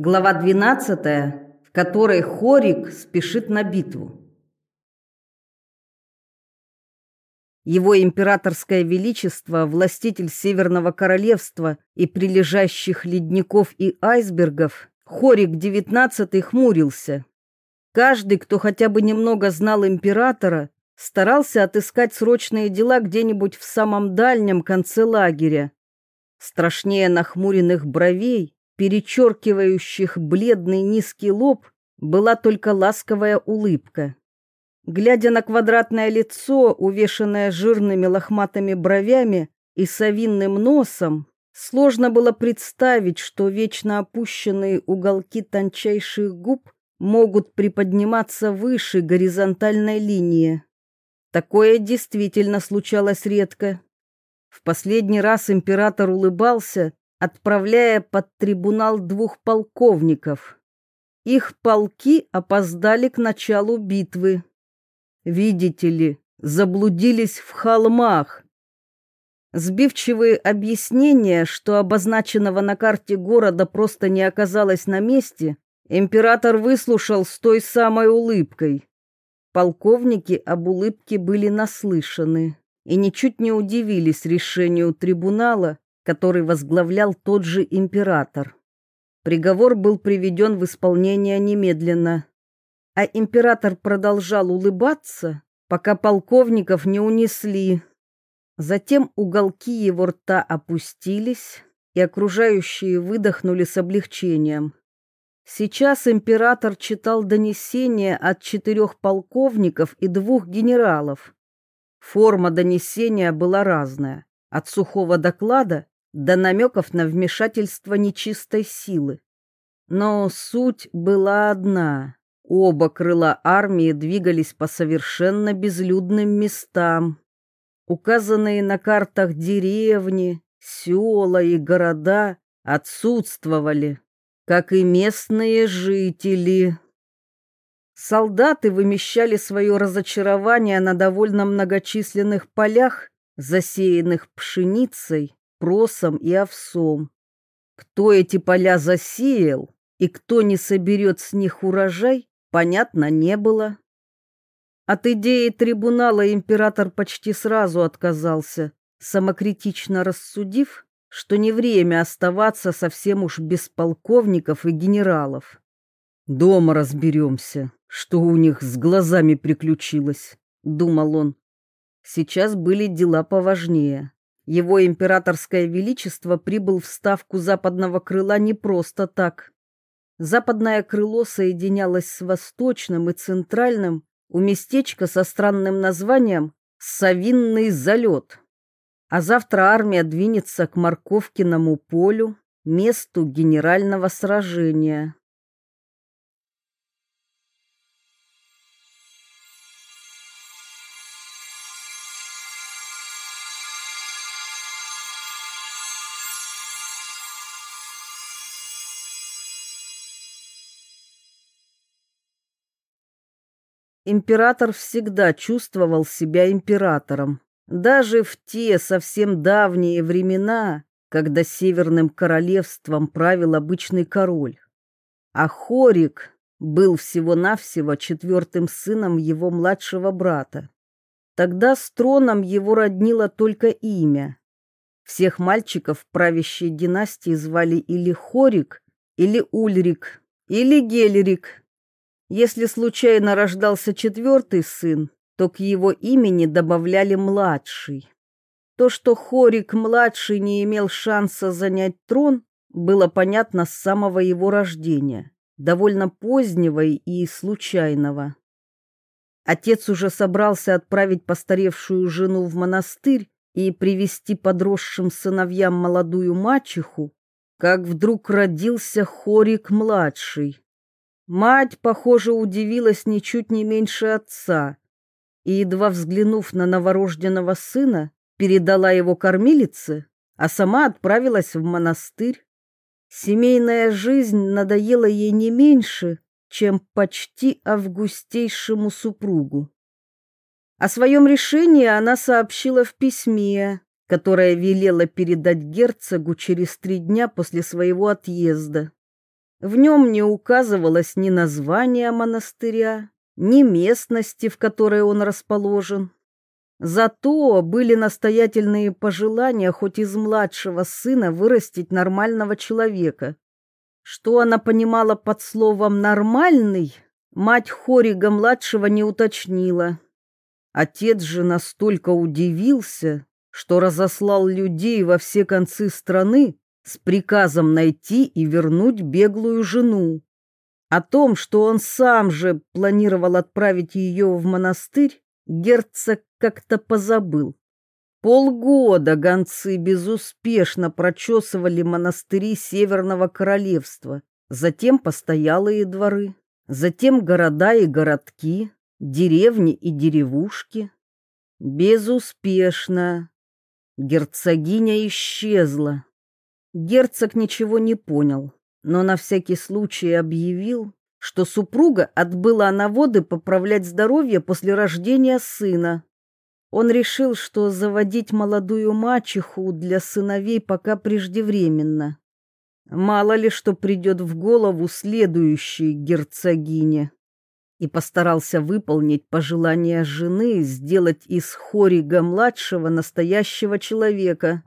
Глава 12, в которой Хорик спешит на битву. Его императорское величество, властитель Северного королевства и прилежащих ледников и айсбергов, Хорик XIX хмурился. Каждый, кто хотя бы немного знал императора, старался отыскать срочные дела где-нибудь в самом дальнем конце лагеря. Страшнее нахмуренных бровей перечеркивающих бледный низкий лоб, была только ласковая улыбка. Глядя на квадратное лицо, увешанное жирными лохматыми бровями и совинным носом, сложно было представить, что вечно опущенные уголки тончайших губ могут приподниматься выше горизонтальной линии. Такое действительно случалось редко. В последний раз император улыбался, отправляя под трибунал двух полковников. Их полки опоздали к началу битвы. Видите ли, заблудились в холмах. Сбивчивые объяснения, что обозначенного на карте города просто не оказалось на месте, император выслушал с той самой улыбкой. Полковники об улыбке были наслышаны и ничуть не удивились решению трибунала который возглавлял тот же император. Приговор был приведен в исполнение немедленно. А император продолжал улыбаться, пока полковников не унесли. Затем уголки его рта опустились, и окружающие выдохнули с облегчением. Сейчас император читал донесения от четырех полковников и двух генералов. Форма донесения была разная, от сухого доклада до намеков на вмешательство нечистой силы. Но суть была одна. Оба крыла армии двигались по совершенно безлюдным местам. Указанные на картах деревни, села и города отсутствовали, как и местные жители. Солдаты вымещали свое разочарование на довольно многочисленных полях, засеянных пшеницей, просом и овсом. Кто эти поля засеял и кто не соберет с них урожай, понятно не было. От идеи трибунала император почти сразу отказался, самокритично рассудив, что не время оставаться совсем уж без полковников и генералов. «Дома разберемся, что у них с глазами приключилось», — думал он. Сейчас были дела поважнее. Его императорское величество прибыл в ставку западного крыла не просто так. Западное крыло соединялось с восточным и центральным у местечка со странным названием «Савинный залет». А завтра армия двинется к Морковкиному полю, месту генерального сражения. Император всегда чувствовал себя императором, даже в те совсем давние времена, когда северным королевством правил обычный король. А Хорик был всего-навсего четвертым сыном его младшего брата. Тогда с троном его роднило только имя. Всех мальчиков правящей династии звали или Хорик, или Ульрик, или Гельрик, если случайно рождался четвертый сын, то к его имени добавляли младший. То, что Хорик-младший не имел шанса занять трон, было понятно с самого его рождения, довольно позднего и случайного. Отец уже собрался отправить постаревшую жену в монастырь и привести подросшим сыновьям молодую мачеху, как вдруг родился Хорик-младший. Мать, похоже, удивилась ничуть не меньше отца и, едва взглянув на новорожденного сына, передала его кормилице, а сама отправилась в монастырь. Семейная жизнь надоела ей не меньше, чем почти августейшему супругу. О своем решении она сообщила в письме, которое велела передать герцогу через три дня после своего отъезда. В нем не указывалось ни название монастыря, ни местности, в которой он расположен. Зато были настоятельные пожелания хоть из младшего сына вырастить нормального человека. Что она понимала под словом «нормальный», мать Хорига-младшего не уточнила. Отец же настолько удивился, что разослал людей во все концы страны с приказом найти и вернуть беглую жену. О том, что он сам же планировал отправить ее в монастырь, герцог как-то позабыл. Полгода гонцы безуспешно прочесывали монастыри Северного Королевства, затем постоялые дворы, затем города и городки, деревни и деревушки. Безуспешно. Герцогиня исчезла. Герцог ничего не понял, но на всякий случай объявил, что супруга отбыла на воды поправлять здоровье после рождения сына. Он решил, что заводить молодую мачеху для сыновей пока преждевременно. Мало ли что придет в голову следующей герцогине. И постарался выполнить пожелание жены сделать из Хорига-младшего настоящего человека.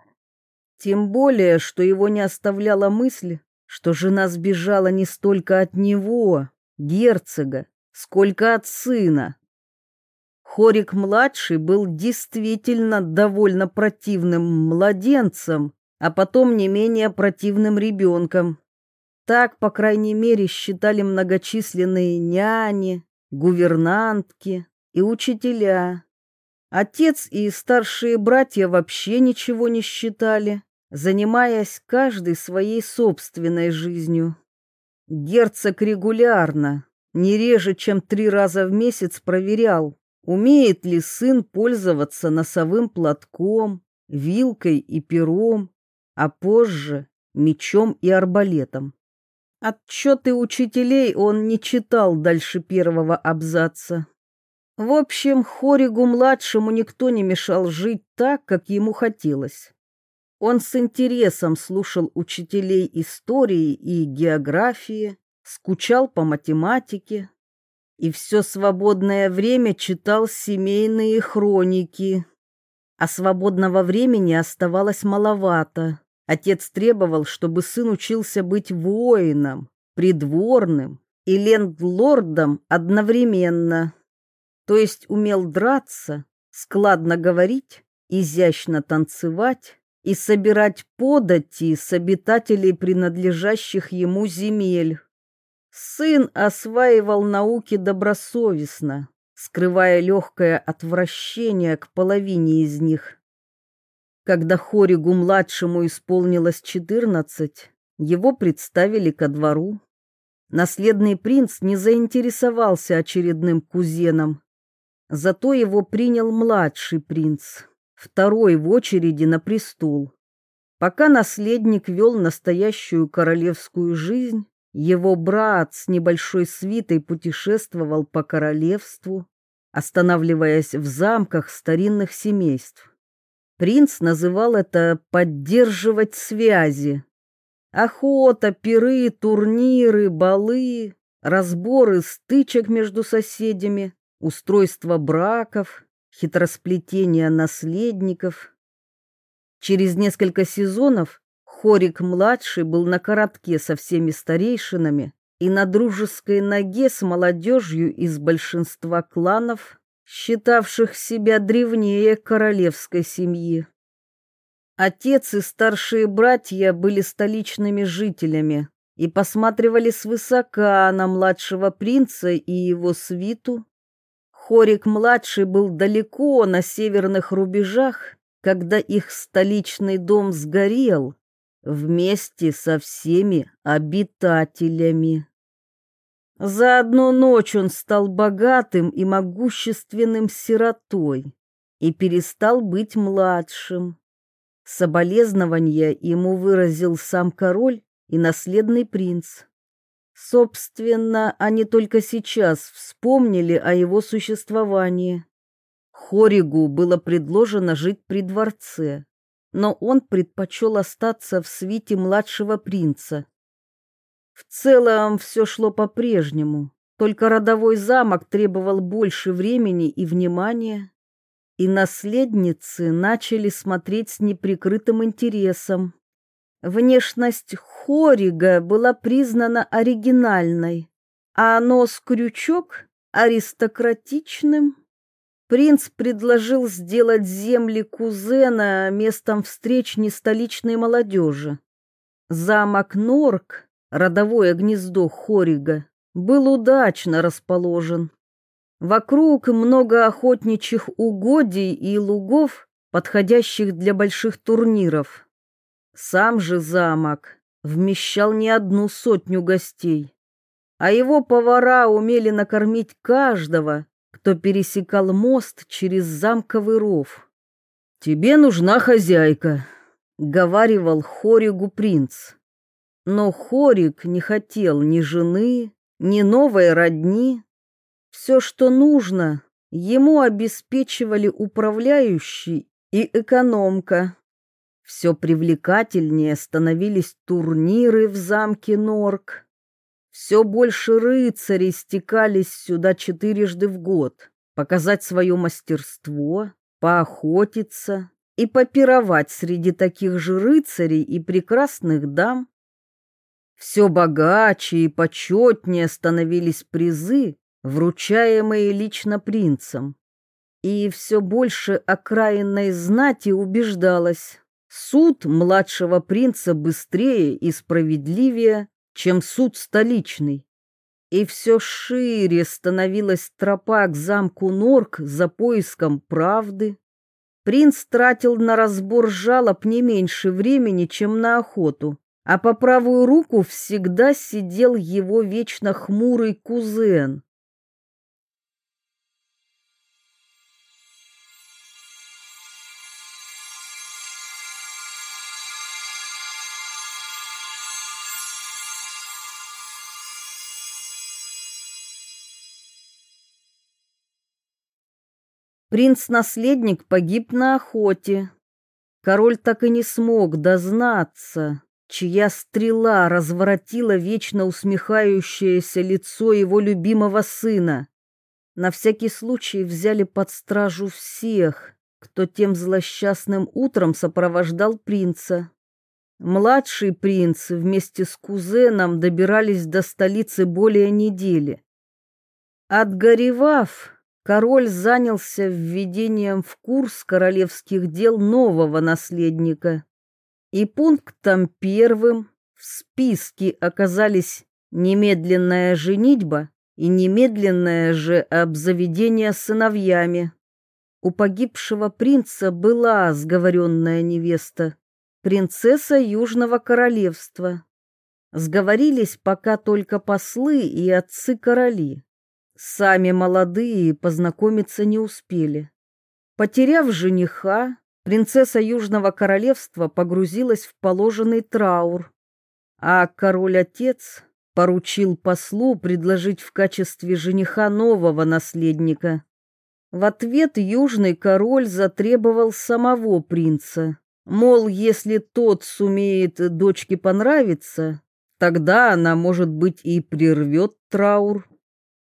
Тем более, что его не оставляла мысль, что жена сбежала не столько от него, герцога, сколько от сына. Хорик-младший был действительно довольно противным младенцем, а потом не менее противным ребенком. Так, по крайней мере, считали многочисленные няни, гувернантки и учителя. Отец и старшие братья вообще ничего не считали, занимаясь каждый своей собственной жизнью. Герцог регулярно, не реже, чем три раза в месяц проверял, Умеет ли сын пользоваться носовым платком, вилкой и пером, а позже мечом и арбалетом? Отчеты учителей он не читал дальше первого абзаца. В общем, Хоригу-младшему никто не мешал жить так, как ему хотелось. Он с интересом слушал учителей истории и географии, скучал по математике, и все свободное время читал семейные хроники. А свободного времени оставалось маловато. Отец требовал, чтобы сын учился быть воином, придворным и лендлордом одновременно. То есть умел драться, складно говорить, изящно танцевать и собирать подати с обитателей принадлежащих ему земель. Сын осваивал науки добросовестно, скрывая легкое отвращение к половине из них. Когда Хоригу-младшему исполнилось четырнадцать, его представили ко двору. Наследный принц не заинтересовался очередным кузеном, зато его принял младший принц, второй в очереди на престол. Пока наследник вел настоящую королевскую жизнь, его брат с небольшой свитой путешествовал по королевству, останавливаясь в замках старинных семейств. Принц называл это «поддерживать связи». Охота, пиры, турниры, балы, разборы стычек между соседями, устройство браков, хитросплетение наследников. Через несколько сезонов Хорик-младший был на коротке со всеми старейшинами и на дружеской ноге с молодежью из большинства кланов, считавших себя древнее королевской семьи. Отец и старшие братья были столичными жителями и посматривали свысока на младшего принца и его свиту. Хорик-младший был далеко на северных рубежах, когда их столичный дом сгорел, вместе со всеми обитателями. За одну ночь он стал богатым и могущественным сиротой и перестал быть младшим. Соболезнования ему выразил сам король и наследный принц. Собственно, они только сейчас вспомнили о его существовании. Хоригу было предложено жить при дворце, но он предпочел остаться в свите младшего принца. В целом все шло по-прежнему, только родовой замок требовал больше времени и внимания, и наследницы начали смотреть с неприкрытым интересом. Внешность Хорига была признана оригинальной, а нос-крючок — аристократичным. Принц предложил сделать земли кузена местом встреч нестоличной молодежи. Замок Норк, родовое гнездо Хорига, был удачно расположен. Вокруг много охотничьих угодий и лугов, подходящих для больших турниров. Сам же замок вмещал не одну сотню гостей, а его повара умели накормить каждого, кто пересекал мост через замковый ров. «Тебе нужна хозяйка», — говаривал Хоригу принц. Но Хорик не хотел ни жены, ни новой родни. Все, что нужно, ему обеспечивали управляющий и экономка. Все привлекательнее становились турниры в замке Норк. Все больше рыцарей стекались сюда четырежды в год, показать свое мастерство, поохотиться и попировать среди таких же рыцарей и прекрасных дам. Все богаче и почетнее становились призы, вручаемые лично принцам. И все больше окраинной знати убеждалась, суд младшего принца быстрее и справедливее чем суд столичный. И все шире становилась тропа к замку Норк за поиском правды. Принц тратил на разбор жалоб не меньше времени, чем на охоту, а по правую руку всегда сидел его вечно хмурый кузен. Принц-наследник погиб на охоте. Король так и не смог дознаться, чья стрела разворотила вечно усмехающееся лицо его любимого сына. На всякий случай взяли под стражу всех, кто тем злосчастным утром сопровождал принца. Младший принц вместе с кузеном добирались до столицы более недели. Отгоревав, король занялся введением в курс королевских дел нового наследника. И пунктом первым в списке оказались немедленная женитьба и немедленное же обзаведение сыновьями. У погибшего принца была сговоренная невеста, принцесса Южного королевства. Сговорились пока только послы и отцы-короли. Сами молодые познакомиться не успели. Потеряв жениха, принцесса Южного королевства погрузилась в положенный траур, а король-отец поручил послу предложить в качестве жениха нового наследника. В ответ южный король затребовал самого принца, мол, если тот сумеет дочке понравиться, тогда она, может быть, и прервет траур.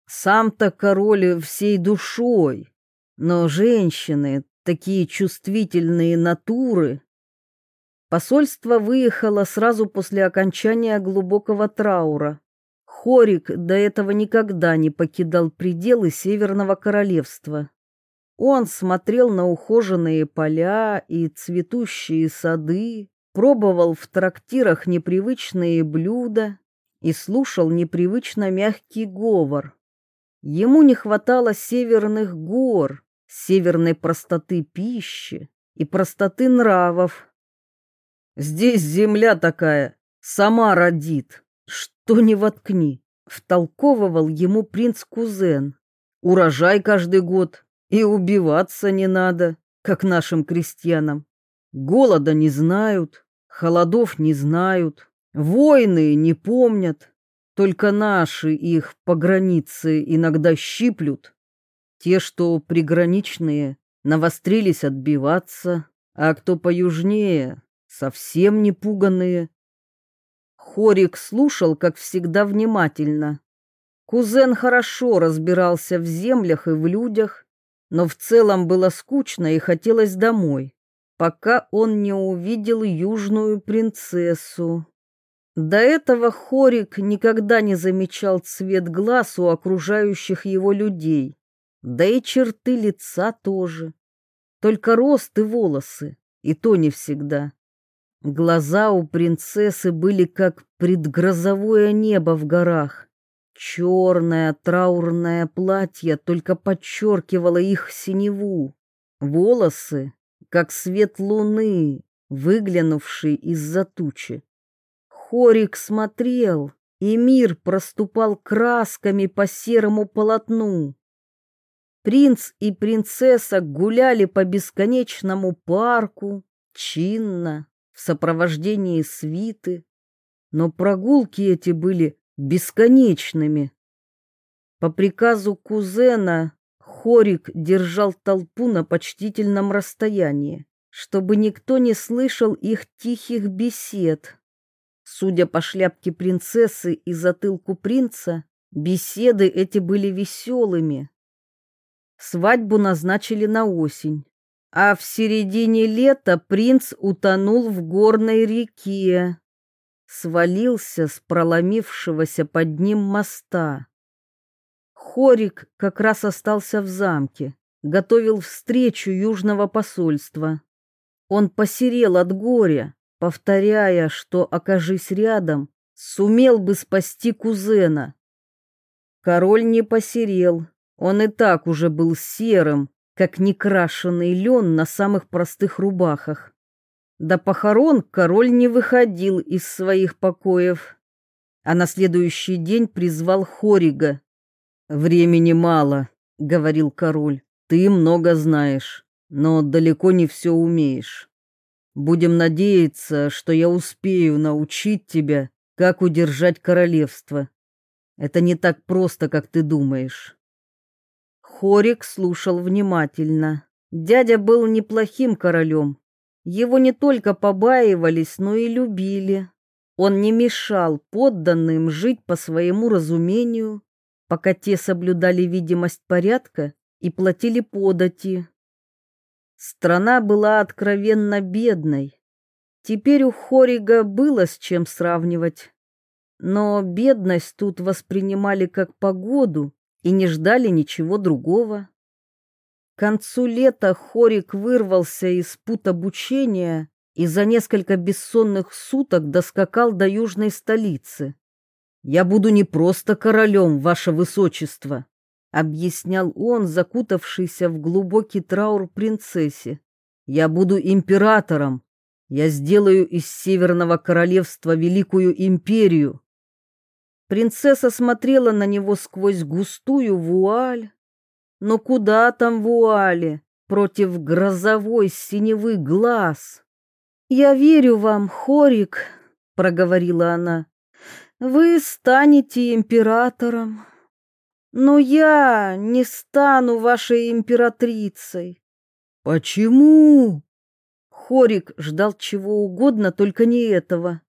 Сам-то король всей душой, но женщины, такие чувствительные натуры. Посольство выехало сразу после окончания глубокого траура. Хорик до этого никогда не покидал пределы Северного королевства. Он смотрел на ухоженные поля и цветущие сады, пробовал в трактирах непривычные блюда и слушал непривычно мягкий говор. Ему не хватало северных гор, северной простоты пищи и простоты нравов. Здесь земля такая, сама родит, что не воткни, втолковывал ему принц-кузен. Урожай каждый год, и убиваться не надо, как нашим крестьянам. Голода не знают, холодов не знают, войны не помнят. Только наши их по границе иногда щиплют. Те, что приграничные, навострились отбиваться, а кто поюжнее, совсем не пуганные. Хорик слушал, как всегда, внимательно. Кузен хорошо разбирался в землях и в людях, но в целом было скучно и хотелось домой, пока он не увидел южную принцессу. До этого Хорик никогда не замечал цвет глаз у окружающих его людей, да и черты лица тоже. Только рост и волосы, и то не всегда. Глаза у принцессы были как предгрозовое небо в горах. Черное траурное платье только подчеркивало их синеву. Волосы, как свет луны, выглянувший из-за тучи. Хорик смотрел, и мир проступал красками по серому полотну. Принц и принцесса гуляли по бесконечному парку, чинно, в сопровождении свиты, но прогулки эти были бесконечными. По приказу кузена Хорик держал толпу на почтительном расстоянии, чтобы никто не слышал их тихих бесед. Судя по шляпке принцессы и затылку принца, беседы эти были веселыми. Свадьбу назначили на осень а в середине лета принц утонул в горной реке, свалился с проломившегося под ним моста. Хорик как раз остался в замке, готовил встречу южного посольства. Он посерел от горя, повторяя, что, окажись рядом, сумел бы спасти кузена. Король не посерел, он и так уже был серым, как некрашенный лен на самых простых рубахах. До похорон король не выходил из своих покоев, а на следующий день призвал Хорига. «Времени мало», — говорил король, — «ты много знаешь, но далеко не все умеешь. Будем надеяться, что я успею научить тебя, как удержать королевство. Это не так просто, как ты думаешь. Хорик слушал внимательно. Дядя был неплохим королем. Его не только побаивались, но и любили. Он не мешал подданным жить по своему разумению, пока те соблюдали видимость порядка и платили подати. Страна была откровенно бедной. Теперь у Хорига было с чем сравнивать. Но бедность тут воспринимали как погоду и не ждали ничего другого. К концу лета Хорик вырвался из пут обучения и за несколько бессонных суток доскакал до южной столицы. «Я буду не просто королем, ваше высочество», — объяснял он, закутавшийся в глубокий траур принцессе. «Я буду императором. Я сделаю из Северного королевства великую империю. Принцесса смотрела на него сквозь густую вуаль. Но куда там вуали против грозовой синевы глаз? «Я верю вам, Хорик», — проговорила она. «Вы станете императором, но я не стану вашей императрицей». «Почему?» Хорик ждал чего угодно, только не этого.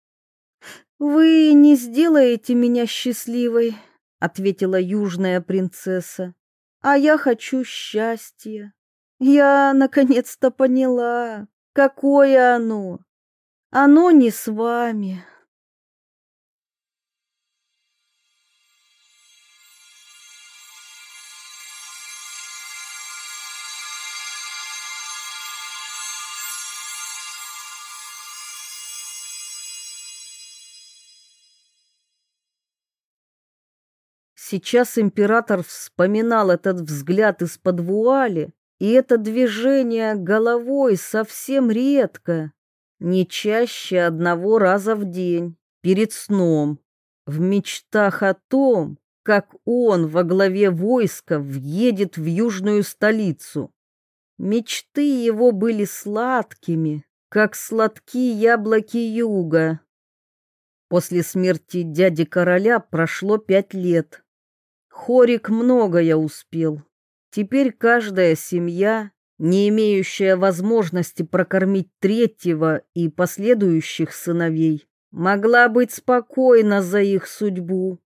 «Вы не сделаете меня счастливой», — ответила южная принцесса. «А я хочу счастья. Я наконец-то поняла, какое оно. Оно не с вами». Сейчас император вспоминал этот взгляд из-под вуали, и это движение головой совсем редко, не чаще одного раза в день, перед сном, в мечтах о том, как он во главе войска въедет в южную столицу. Мечты его были сладкими, как сладкие яблоки юга. После смерти дяди короля прошло пять лет. Хорик многое успел. Теперь каждая семья, не имеющая возможности прокормить третьего и последующих сыновей, могла быть спокойна за их судьбу.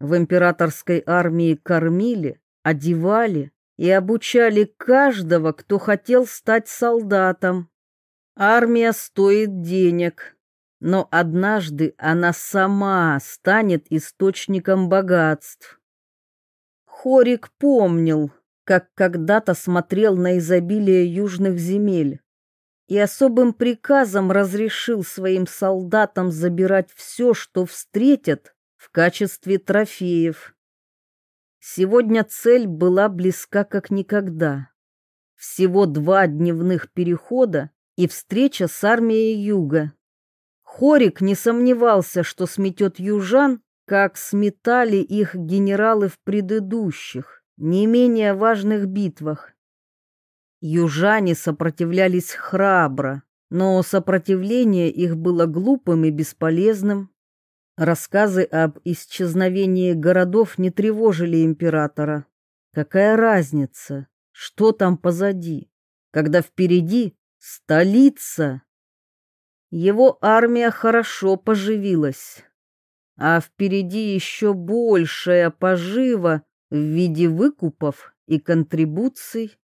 В императорской армии кормили, одевали и обучали каждого, кто хотел стать солдатом. Армия стоит денег, но однажды она сама станет источником богатств. Хорик помнил, как когда-то смотрел на изобилие южных земель и особым приказом разрешил своим солдатам забирать все, что встретят, в качестве трофеев. Сегодня цель была близка как никогда. Всего два дневных перехода и встреча с армией Юга. Хорик не сомневался, что сметет южан, как сметали их генералы в предыдущих, не менее важных битвах. Южане сопротивлялись храбро, но сопротивление их было глупым и бесполезным. Рассказы об исчезновении городов не тревожили императора. Какая разница, что там позади, когда впереди столица? Его армия хорошо поживилась, а впереди еще большая пожива в виде выкупов и контрибуций.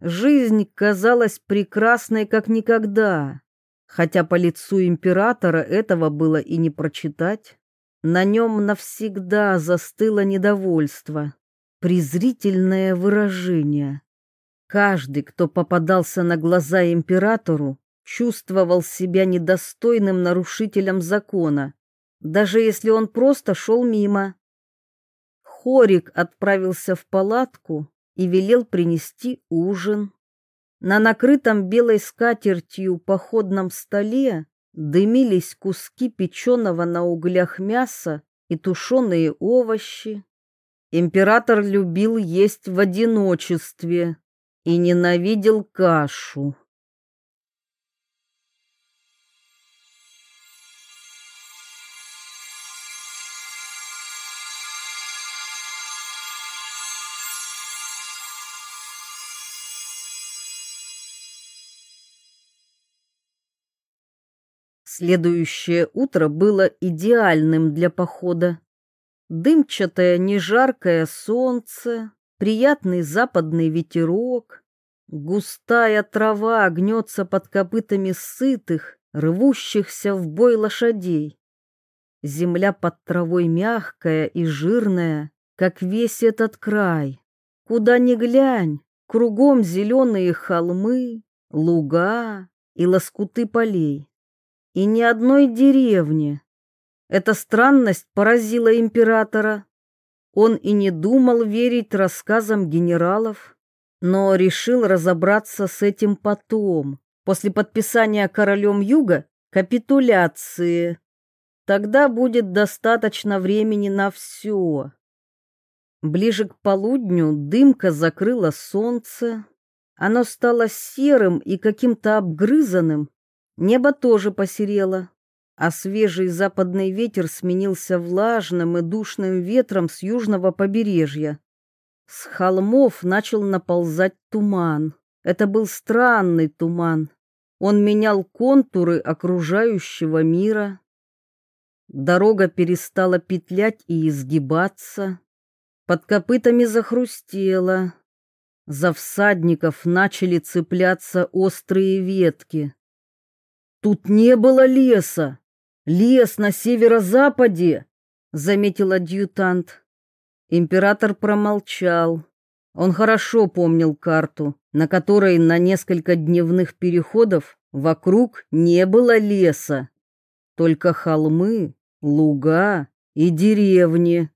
Жизнь казалась прекрасной как никогда, хотя по лицу императора этого было и не прочитать. На нем навсегда застыло недовольство, презрительное выражение. Каждый, кто попадался на глаза императору, чувствовал себя недостойным нарушителем закона, даже если он просто шел мимо. Хорик отправился в палатку и велел принести ужин. На накрытом белой скатертью походном столе дымились куски печеного на углях мяса и тушеные овощи. Император любил есть в одиночестве и ненавидел кашу. Следующее утро было идеальным для похода. Дымчатое, нежаркое солнце, приятный западный ветерок, густая трава гнется под копытами сытых, рвущихся в бой лошадей. Земля под травой мягкая и жирная, как весь этот край. Куда ни глянь, кругом зеленые холмы, луга и лоскуты полей и ни одной деревни. Эта странность поразила императора. Он и не думал верить рассказам генералов, но решил разобраться с этим потом, после подписания королем Юга капитуляции. Тогда будет достаточно времени на все. Ближе к полудню дымка закрыла солнце. Оно стало серым и каким-то обгрызанным, Небо тоже посерело, а свежий западный ветер сменился влажным и душным ветром с южного побережья. С холмов начал наползать туман. Это был странный туман. Он менял контуры окружающего мира. Дорога перестала петлять и изгибаться. Под копытами захрустело. За всадников начали цепляться острые ветки. Тут не было леса. Лес на северо-западе, заметил адъютант. Император промолчал. Он хорошо помнил карту, на которой на несколько дневных переходов вокруг не было леса, только холмы, луга и деревни.